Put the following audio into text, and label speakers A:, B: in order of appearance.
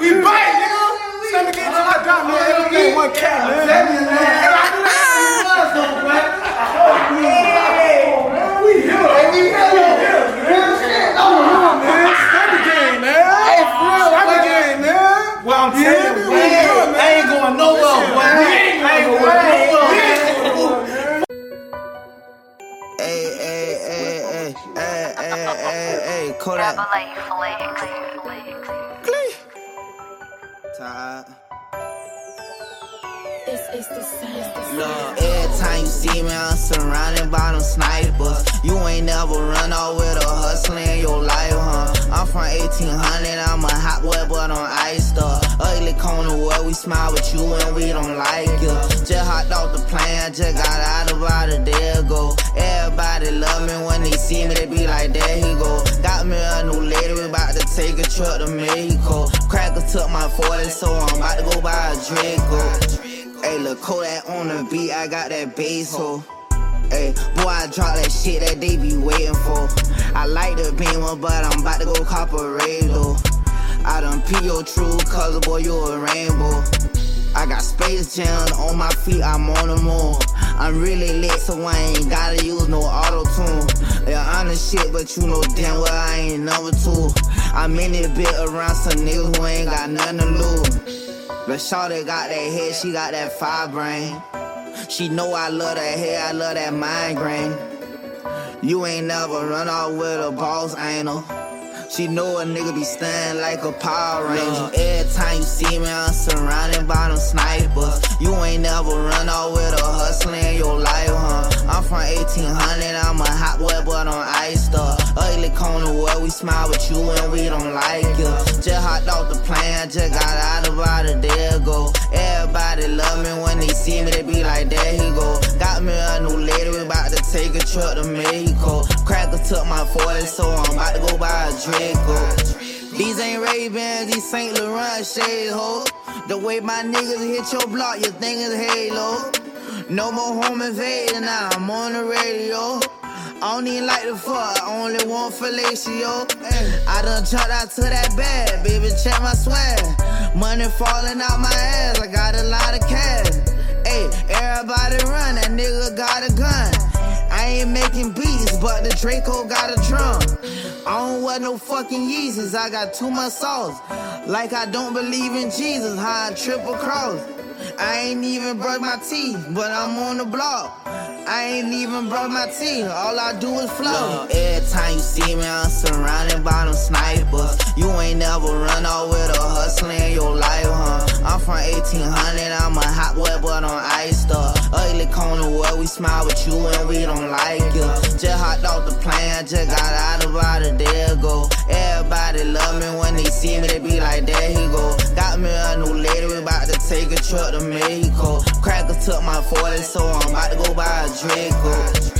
A: We bite, nigga. Send me get to my dot, man. Everything one K, man. Stop the game, man. Stop the game, man.
B: Well, I'm
A: Yeah,
B: telling you,
A: we
B: man,
A: good, man.
B: I ain't going nowhere, boy. I ain't going nowhere.
C: Hey, hey, hey, hey, hey, hey, hey, hey, Kodak. Tired.
D: This is the.
C: Look, every time you see me, I'm surrounded by them snipers. You ain't never run off with a hustler in your life, huh? I'm from 1800, I'm a hot boy, but on ice stuff. Ugly corner where we smile with you and we don't like you. Just hopped off the plane, just got out about a day ago. Everybody love me when they see me, they be like, there he go. Got me a new lady, we about to take a truck to Mexico. Cracker took my 40, so I'm about to go buy a Draco. Hey, look, Kodak on the beat, I got that bass ho. Hey, boy, I drop that shit that they be waiting for. I like the beamer, but I'm about to go cop a radio. I done pee your true color, boy, you a rainbow. I got space jam on my feet, I'm on the moon. I'm really lit, so I ain't gotta use no auto tune. Yeah, honest shit, but you know damn well I ain't number two. I'm in it bit around some niggas who ain't got nothing to lose. But Shawty got that head, she got that fire brain. She know I love that hair, I love that migraine. You ain't never run off with a boss anal. She know a nigga be stand like a Power Ranger. Every time you see me, I'm surrounded by them snipers. You ain't never run off with a hustler in your life, huh? I'm from 1800, I'm a hot boy, but on ice stuff. Where we smile with you and we don't like you. Just hopped off the plane, just got out about a day ago. Everybody love me when they see me, they be like, there he go. Got me a new lady, we about to take a trip to Mexico. Cracker took my 40, so I'm about to go buy a Draco. These ain't Ray-Bans, these St. Laurent shades, ho. The way my niggas hit your block, your thing is Halo. No more home invasion, now I'm on the radio. I don't even like the fuck, I only want fellatio. I done jumped out to that bed, baby, check my swag. Money falling out my ass, I got a lot of cash. Hey, everybody run, that nigga got a gun. I ain't making beats, but the Draco got a drum. I don't wear no fucking Yeezys, I got too much sauce. Like I don't believe in Jesus, how I triple cross. I ain't even brush my teeth, but I'm on the block. I ain't even brush my teeth, all I do is flow. Every time you see me, I'm surrounded by them snipers. You ain't never run off with a hustler in your life, huh? I'm from 1800, I'm a hot boy, but on ice stuff. Ugly corner where we smile with you and we don't like you. Just hopped off the plane, just got out about a day ago. Everybody love me when they see me, they be like, there he go. Got me a new lady, we about to take a trip to Mexico. Cracker took my 40, so I'm about to go buy a Draco.